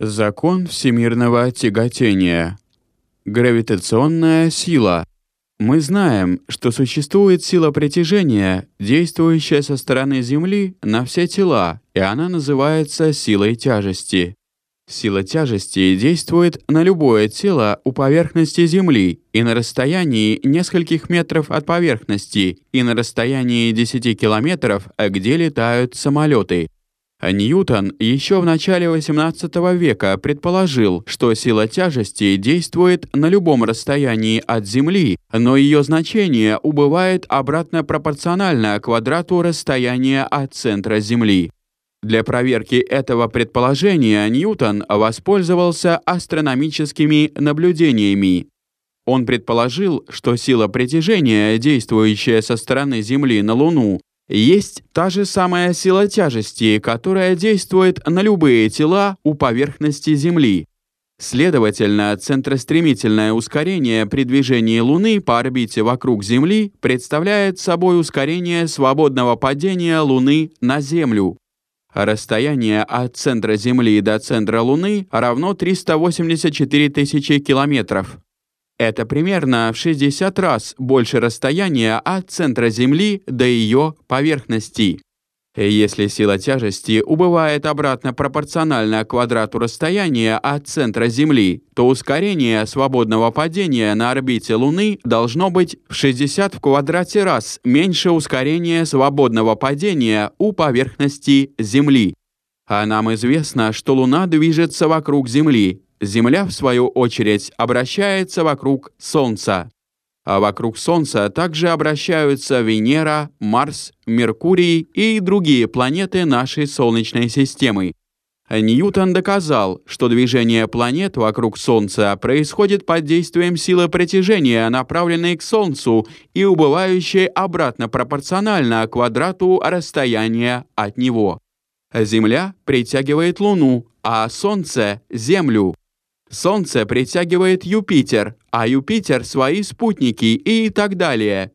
Закон всемирного тяготения. Гравитационная сила. Мы знаем, что существует сила притяжения, действующая со стороны Земли на все тела, и она называется силой тяжести. Сила тяжести действует на любое тело у поверхности Земли и на расстоянии нескольких метров от поверхности, и на расстоянии 10 километров, где летают самолеты. Ньютон еще в начале XVIII века предположил, что сила тяжести действует на любом расстоянии от Земли, но ее значение убывает обратно пропорционально квадрату расстояния от центра Земли. Для проверки этого предположения Ньютон воспользовался астрономическими наблюдениями. Он предположил, что сила притяжения, действующая со стороны Земли на Луну, есть та же самая сила тяжести, которая действует на любые тела у поверхности Земли. Следовательно, центростремительное ускорение при движении Луны по орбите вокруг Земли представляет собой ускорение свободного падения Луны на Землю. Расстояние от центра Земли до центра Луны равно 384 тысячи километров. Это примерно в 60 раз больше расстояния от центра Земли до ее поверхности. Если сила тяжести убывает обратно пропорционально квадрату расстояния от центра Земли, то ускорение свободного падения на орбите Луны должно быть в 60 в квадрате раз меньше ускорения свободного падения у поверхности Земли. А нам известно, что Луна движется вокруг Земли. Земля, в свою очередь, обращается вокруг Солнца а вокруг Солнца также обращаются Венера, Марс, Меркурий и другие планеты нашей Солнечной системы. Ньютон доказал, что движение планет вокруг Солнца происходит под действием силы притяжения, направленной к Солнцу и убывающей обратно пропорционально квадрату расстояния от него. Земля притягивает Луну, а Солнце — Землю. Солнце притягивает Юпитер, а Юпитер — свои спутники и так далее.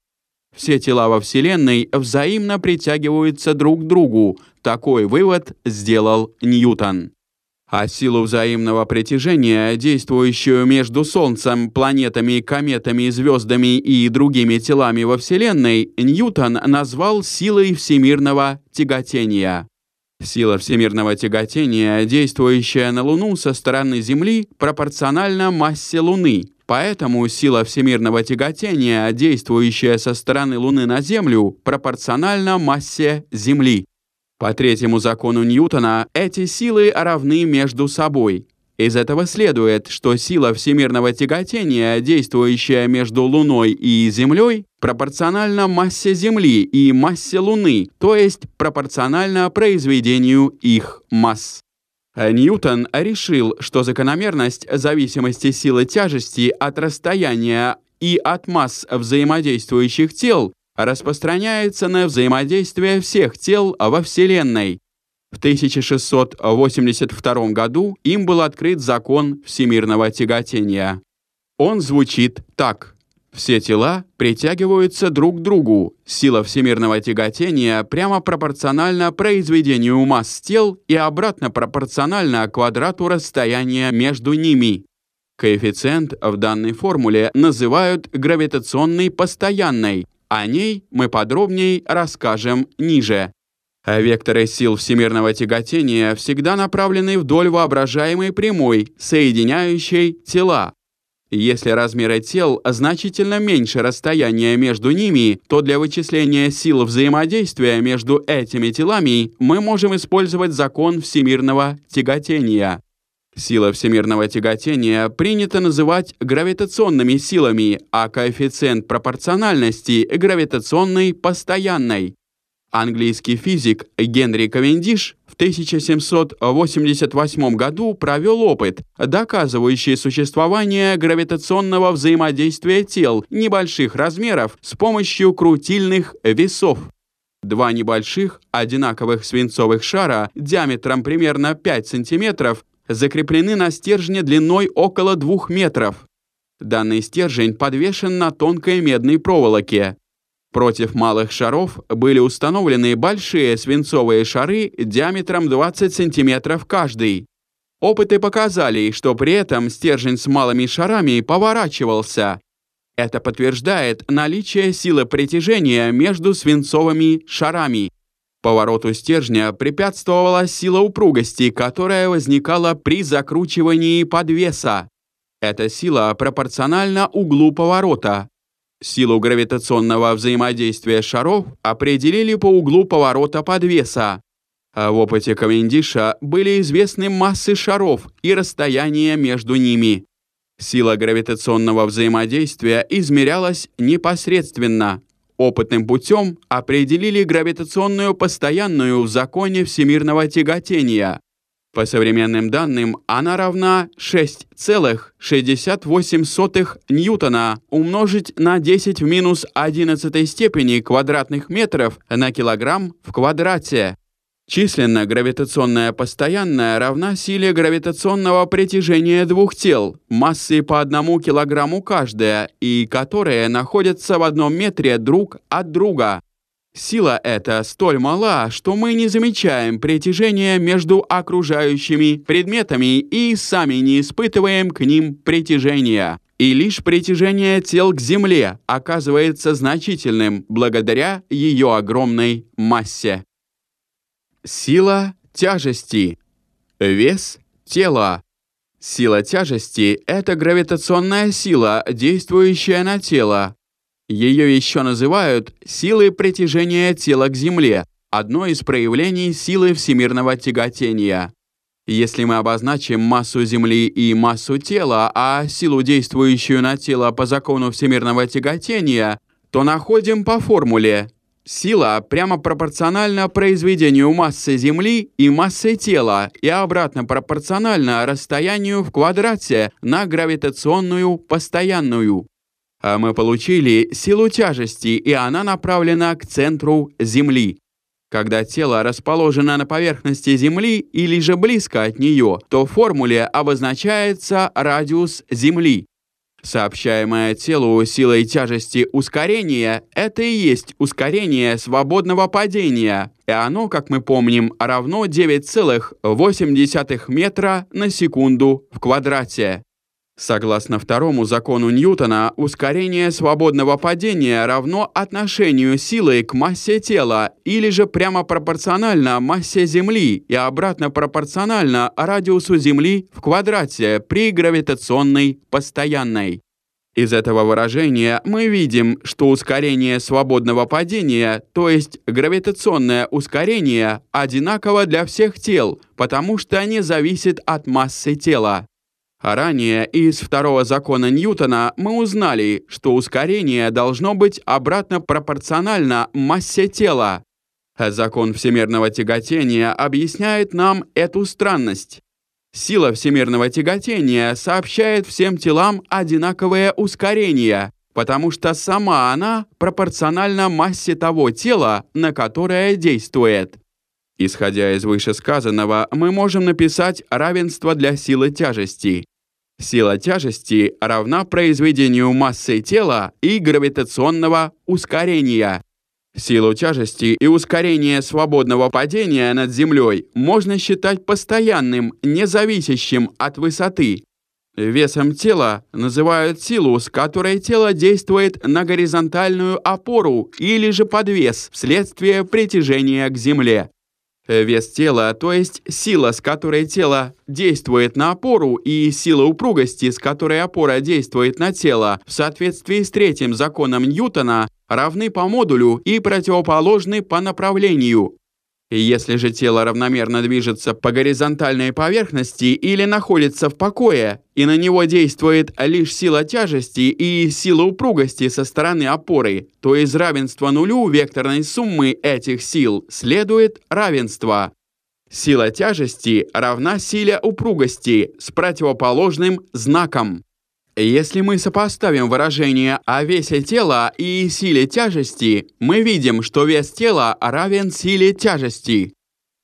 Все тела во Вселенной взаимно притягиваются друг к другу. Такой вывод сделал Ньютон. А силу взаимного притяжения, действующую между Солнцем, планетами, кометами, звездами и другими телами во Вселенной, Ньютон назвал силой всемирного тяготения. Сила всемирного тяготения, действующая на Луну со стороны Земли, пропорциональна массе Луны. Поэтому сила всемирного тяготения, действующая со стороны Луны на Землю, пропорциональна массе Земли. По третьему закону Ньютона эти силы равны между собой. Из этого следует, что сила всемирного тяготения, действующая между Луной и Землей, пропорциональна массе Земли и массе Луны, то есть пропорциональна произведению их масс. Ньютон решил, что закономерность зависимости силы тяжести от расстояния и от масс взаимодействующих тел распространяется на взаимодействие всех тел во Вселенной, в 1682 году им был открыт закон всемирного тяготения. Он звучит так. Все тела притягиваются друг к другу. Сила всемирного тяготения прямо пропорциональна произведению масс тел и обратно пропорциональна квадрату расстояния между ними. Коэффициент в данной формуле называют гравитационной постоянной. О ней мы подробнее расскажем ниже. А векторы сил всемирного тяготения всегда направлены вдоль воображаемой прямой, соединяющей тела. Если размеры тел значительно меньше расстояния между ними, то для вычисления сил взаимодействия между этими телами мы можем использовать закон всемирного тяготения. Сила всемирного тяготения принято называть гравитационными силами, а коэффициент пропорциональности — гравитационной постоянной. Английский физик Генри Кавендиш в 1788 году провел опыт, доказывающий существование гравитационного взаимодействия тел небольших размеров с помощью крутильных весов. Два небольших одинаковых свинцовых шара диаметром примерно 5 см закреплены на стержне длиной около 2 метров. Данный стержень подвешен на тонкой медной проволоке. Против малых шаров были установлены большие свинцовые шары диаметром 20 см каждый. Опыты показали, что при этом стержень с малыми шарами поворачивался. Это подтверждает наличие силы притяжения между свинцовыми шарами. Повороту стержня препятствовала сила упругости, которая возникала при закручивании подвеса. Эта сила пропорциональна углу поворота. Силу гравитационного взаимодействия шаров определили по углу поворота подвеса. А в опыте Кавендиша были известны массы шаров и расстояние между ними. Сила гравитационного взаимодействия измерялась непосредственно. Опытным путем определили гравитационную постоянную в законе всемирного тяготения. По современным данным, она равна 6,68 ньютона умножить на 10 в минус 11 степени квадратных метров на килограмм в квадрате. Численно гравитационная постоянная равна силе гравитационного притяжения двух тел, массой по одному килограмму каждая, и которые находятся в одном метре друг от друга. Сила эта столь мала, что мы не замечаем притяжения между окружающими предметами и сами не испытываем к ним притяжения. И лишь притяжение тел к Земле оказывается значительным благодаря ее огромной массе. Сила тяжести. Вес тела. Сила тяжести — это гравитационная сила, действующая на тело. Ее еще называют силой притяжения тела к Земле, одно из проявлений силы всемирного тяготения. Если мы обозначим массу Земли и массу тела, а силу, действующую на тело по закону всемирного тяготения, то находим по формуле Сила прямо пропорциональна произведению массы Земли и массы тела и обратно пропорциональна расстоянию в квадрате на гравитационную постоянную. А мы получили силу тяжести, и она направлена к центру Земли. Когда тело расположено на поверхности Земли или же близко от нее, то в формуле обозначается радиус Земли. Сообщаемое телу силой тяжести ускорение — это и есть ускорение свободного падения, и оно, как мы помним, равно 9,8 метра на секунду в квадрате. Согласно второму закону Ньютона, ускорение свободного падения равно отношению силы к массе тела или же прямо пропорционально массе Земли и обратно пропорционально радиусу Земли в квадрате при гравитационной постоянной. Из этого выражения мы видим, что ускорение свободного падения, то есть гравитационное ускорение, одинаково для всех тел, потому что не зависит от массы тела. А ранее из второго закона Ньютона мы узнали, что ускорение должно быть обратно пропорционально массе тела. Закон всемирного тяготения объясняет нам эту странность. Сила всемирного тяготения сообщает всем телам одинаковое ускорение, потому что сама она пропорциональна массе того тела, на которое действует. Исходя из вышесказанного, мы можем написать равенство для силы тяжести. Сила тяжести равна произведению массы тела и гравитационного ускорения. Силу тяжести и ускорение свободного падения над Землей можно считать постоянным, независящим от высоты. Весом тела называют силу, с которой тело действует на горизонтальную опору или же подвес вследствие притяжения к Земле. Э, вес тела, то есть сила, с которой тело действует на опору, и сила упругости, с которой опора действует на тело, в соответствии с третьим законом Ньютона, равны по модулю и противоположны по направлению. Если же тело равномерно движется по горизонтальной поверхности или находится в покое, и на него действует лишь сила тяжести и сила упругости со стороны опоры, то из равенства нулю векторной суммы этих сил следует равенство. Сила тяжести равна силе упругости с противоположным знаком. Если мы сопоставим выражение о весе тела и силе тяжести, мы видим, что вес тела равен силе тяжести.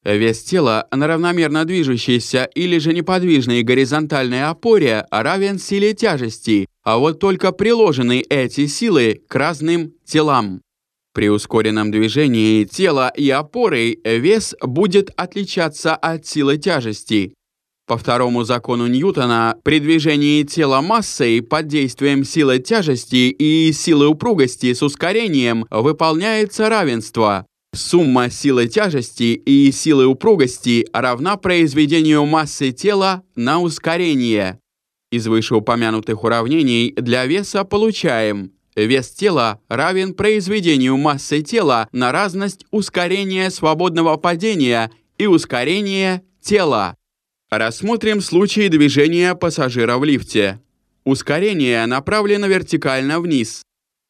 Вес тела на равномерно движущейся или же неподвижной горизонтальной опоре равен силе тяжести, а вот только приложены эти силы к разным телам. При ускоренном движении тела и опоры вес будет отличаться от силы тяжести. По второму закону Ньютона, при движении тела массой под действием силы тяжести и силы упругости с ускорением выполняется равенство. Сумма силы тяжести и силы упругости равна произведению массы тела на ускорение. Из вышеупомянутых уравнений для веса получаем Вес тела равен произведению массы тела на разность ускорения свободного падения и ускорения тела. Рассмотрим случай движения пассажира в лифте. Ускорение направлено вертикально вниз.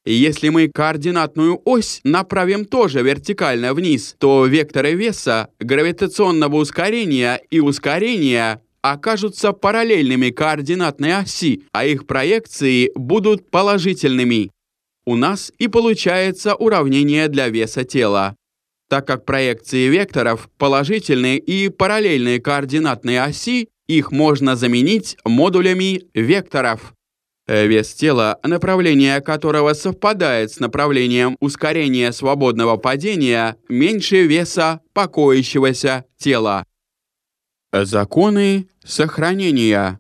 Если мы координатную ось направим тоже вертикально вниз, то векторы веса, гравитационного ускорения и ускорения окажутся параллельными координатной оси, а их проекции будут положительными. У нас и получается уравнение для веса тела так как проекции векторов положительные и параллельные координатные оси, их можно заменить модулями векторов. Вес тела, направление которого совпадает с направлением ускорения свободного падения, меньше веса покоящегося тела. Законы сохранения.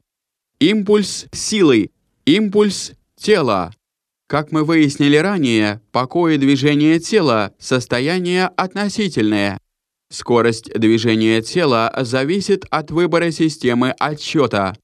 Импульс силы, импульс тела. Как мы выяснили ранее, покой и движение тела – состояние относительное. Скорость движения тела зависит от выбора системы отсчета.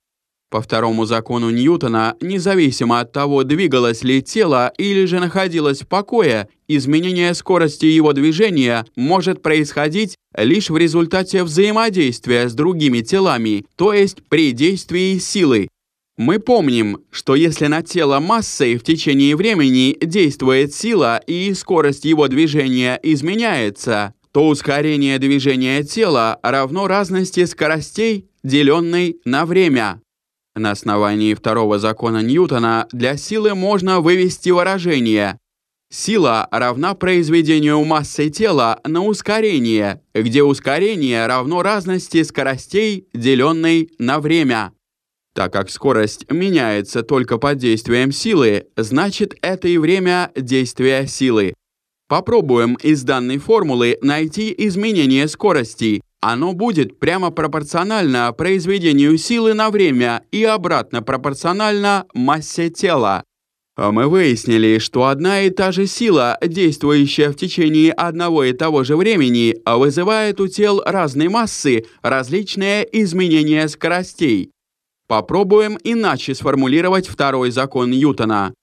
По второму закону Ньютона, независимо от того, двигалось ли тело или же находилось в покое, изменение скорости его движения может происходить лишь в результате взаимодействия с другими телами, то есть при действии силы. Мы помним, что если на тело массой в течение времени действует сила и скорость его движения изменяется, то ускорение движения тела равно разности скоростей, деленной на время. На основании второго закона Ньютона для силы можно вывести выражение Сила равна произведению массы тела на ускорение, где ускорение равно разности скоростей, деленной на время. Так как скорость меняется только под действием силы, значит это и время действия силы. Попробуем из данной формулы найти изменение скорости. Оно будет прямо пропорционально произведению силы на время и обратно пропорционально массе тела. Мы выяснили, что одна и та же сила, действующая в течение одного и того же времени, вызывает у тел разной массы различные изменения скоростей. Попробуем иначе сформулировать второй закон Ньютона.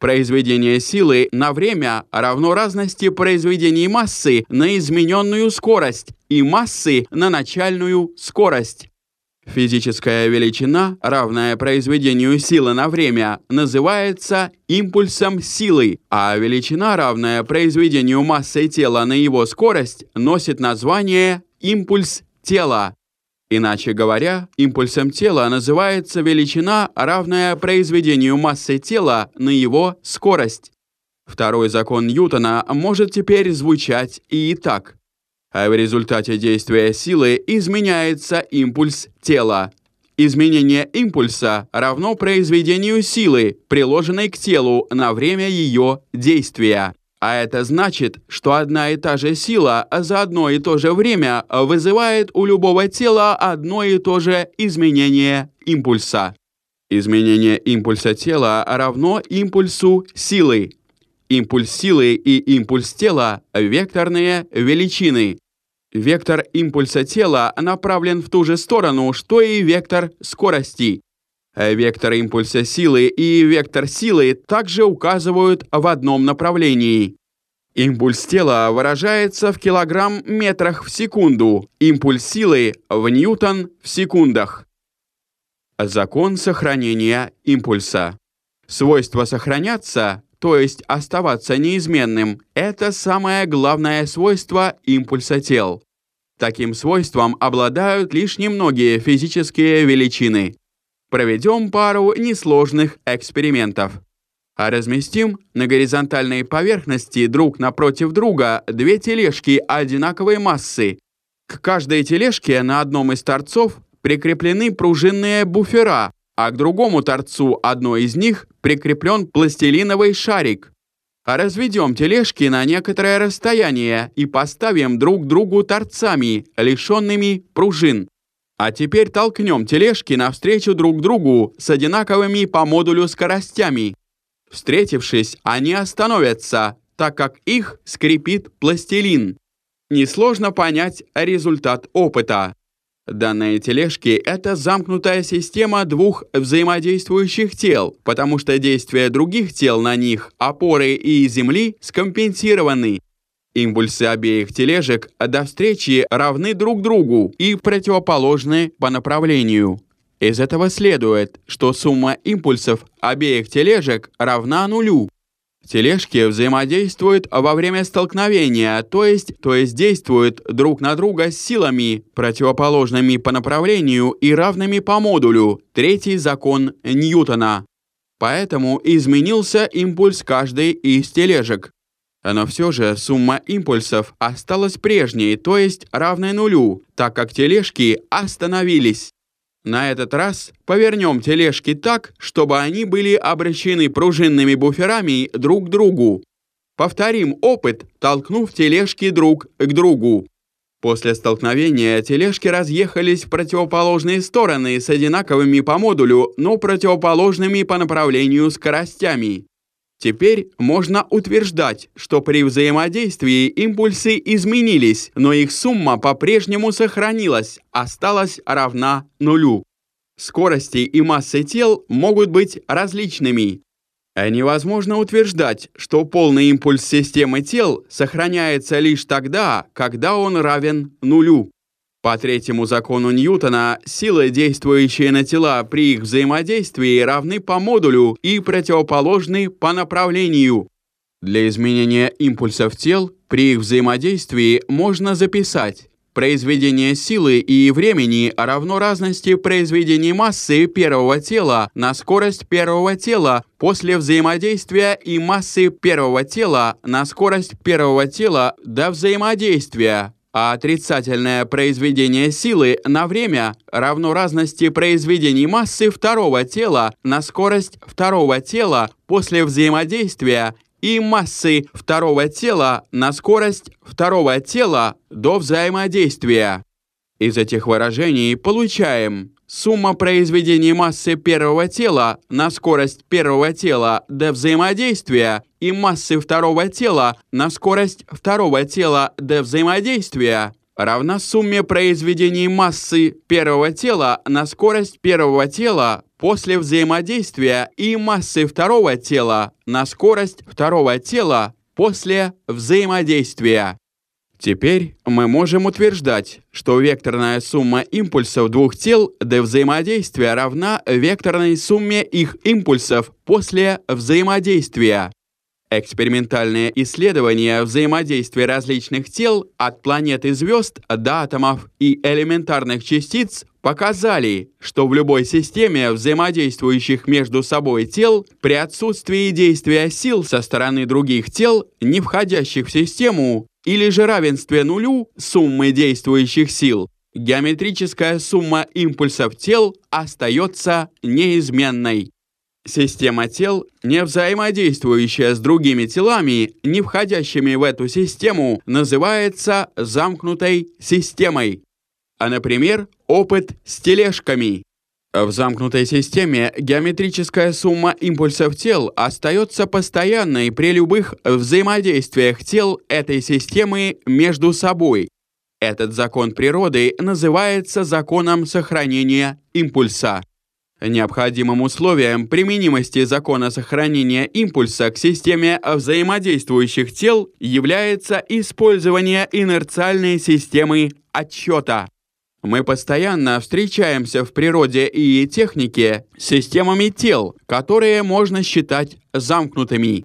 Произведение силы на время равно разности произведений массы на измененную скорость и массы на начальную скорость. Физическая величина, равная произведению силы на время, называется импульсом силы, а величина, равная произведению массы тела на его скорость, носит название импульс тела. Иначе говоря, импульсом тела называется величина, равная произведению массы тела на его скорость. Второй закон Ньютона может теперь звучать и так. А в результате действия силы изменяется импульс тела. Изменение импульса равно произведению силы, приложенной к телу на время ее действия. А это значит, что одна и та же сила за одно и то же время вызывает у любого тела одно и то же изменение импульса. Изменение импульса тела равно импульсу силы. Импульс силы и импульс тела – векторные величины. Вектор импульса тела направлен в ту же сторону, что и вектор скорости. Вектор импульса силы и вектор силы также указывают в одном направлении. Импульс тела выражается в килограмм-метрах в секунду, импульс силы в ньютон в секундах. Закон сохранения импульса. Свойство сохраняться, то есть оставаться неизменным, это самое главное свойство импульса тел. Таким свойством обладают лишь немногие физические величины. Проведем пару несложных экспериментов. А разместим на горизонтальной поверхности друг напротив друга две тележки одинаковой массы. К каждой тележке на одном из торцов прикреплены пружинные буфера, а к другому торцу одной из них прикреплен пластилиновый шарик. А разведем тележки на некоторое расстояние и поставим друг другу торцами, лишенными пружин. А теперь толкнем тележки навстречу друг другу с одинаковыми по модулю скоростями. Встретившись, они остановятся, так как их скрипит пластилин. Несложно понять результат опыта. Данные тележки — это замкнутая система двух взаимодействующих тел, потому что действия других тел на них, опоры и земли, скомпенсированы. Импульсы обеих тележек до встречи равны друг другу и противоположны по направлению. Из этого следует, что сумма импульсов обеих тележек равна нулю. Тележки взаимодействуют во время столкновения, то есть, то есть действуют друг на друга с силами, противоположными по направлению и равными по модулю. Третий закон Ньютона. Поэтому изменился импульс каждой из тележек. Но все же сумма импульсов осталась прежней, то есть равной нулю, так как тележки остановились. На этот раз повернем тележки так, чтобы они были обращены пружинными буферами друг к другу. Повторим опыт, толкнув тележки друг к другу. После столкновения тележки разъехались в противоположные стороны с одинаковыми по модулю, но противоположными по направлению скоростями. Теперь можно утверждать, что при взаимодействии импульсы изменились, но их сумма по-прежнему сохранилась, осталась равна нулю. Скорости и массы тел могут быть различными. Невозможно утверждать, что полный импульс системы тел сохраняется лишь тогда, когда он равен нулю. По третьему закону Ньютона, силы, действующие на тела при их взаимодействии, равны по модулю и противоположны по направлению. Для изменения импульсов тел при их взаимодействии можно записать Произведение силы и времени равно разности произведения массы первого тела на скорость первого тела после взаимодействия и массы первого тела на скорость первого тела до взаимодействия а отрицательное произведение силы на время равно разности произведений массы второго тела на скорость второго тела после взаимодействия и массы второго тела на скорость второго тела до взаимодействия. Из этих выражений получаем сумма произведений массы первого тела на скорость первого тела до взаимодействия и массы второго тела на скорость второго тела до взаимодействия равна сумме произведений массы первого тела на скорость первого тела после взаимодействия и массы второго тела на скорость второго тела после взаимодействия. Теперь мы можем утверждать, что векторная сумма импульсов двух тел до взаимодействия равна векторной сумме их импульсов после взаимодействия. Экспериментальные исследования взаимодействия различных тел от планет и звезд до атомов и элементарных частиц показали, что в любой системе взаимодействующих между собой тел при отсутствии действия сил со стороны других тел, не входящих в систему, или же равенстве нулю суммы действующих сил, геометрическая сумма импульсов тел остается неизменной. Система тел, не взаимодействующая с другими телами, не входящими в эту систему, называется замкнутой системой. А, например, опыт с тележками. В замкнутой системе геометрическая сумма импульсов тел остается постоянной при любых взаимодействиях тел этой системы между собой. Этот закон природы называется законом сохранения импульса. Необходимым условием применимости закона сохранения импульса к системе взаимодействующих тел является использование инерциальной системы отсчета. Мы постоянно встречаемся в природе и технике с системами тел, которые можно считать замкнутыми.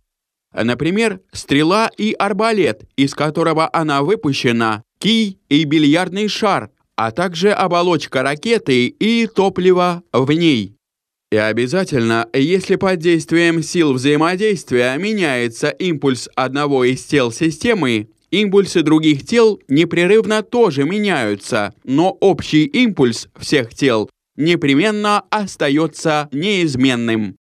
Например, стрела и арбалет, из которого она выпущена, кий и бильярдный шар, а также оболочка ракеты и топливо в ней. И обязательно, если под действием сил взаимодействия меняется импульс одного из тел системы, импульсы других тел непрерывно тоже меняются, но общий импульс всех тел непременно остается неизменным.